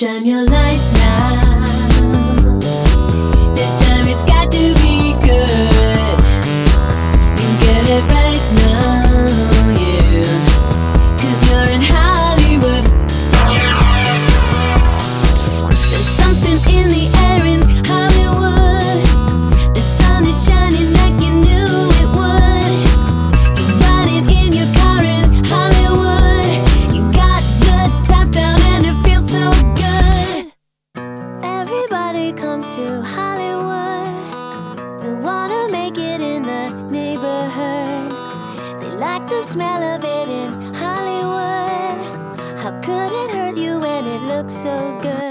Shine your light. like the smell of it in Hollywood. How could it hurt you when it looks so good?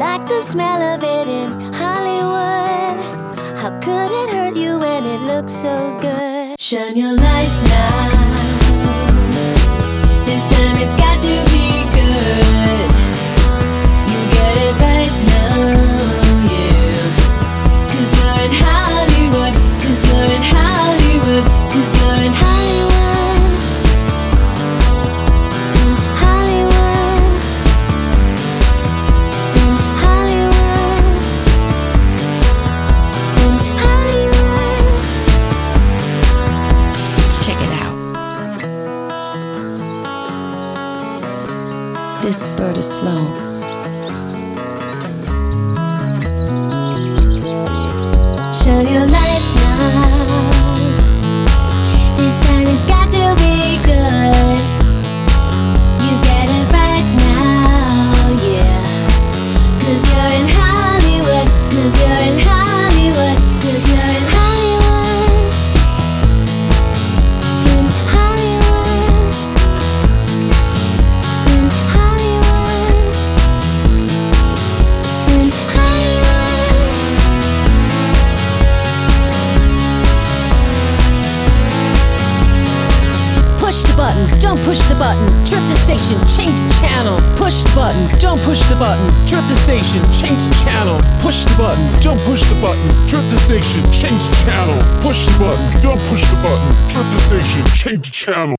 like the smell of it in Hollywood. How could it hurt you when it looks so good? Shine your light now. This bird is flown. push the button, trip the station, change channel. Push the button, don't push the button, trip the station, change channel. Push the button, don't push the button, trip the station, change channel. Push the button, don't push the button, trip the station, change channel.